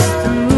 lost